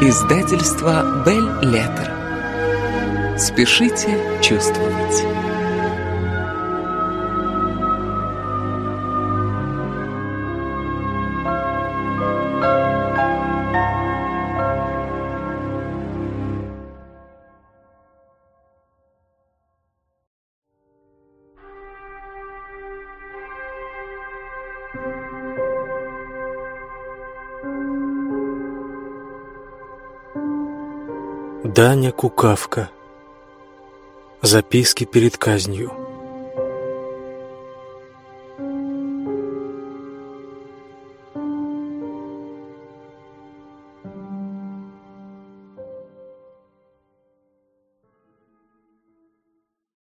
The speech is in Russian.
Издательство Бель Леттер. Спешите чувствовать. Даня Кукавка. Записки перед казнью.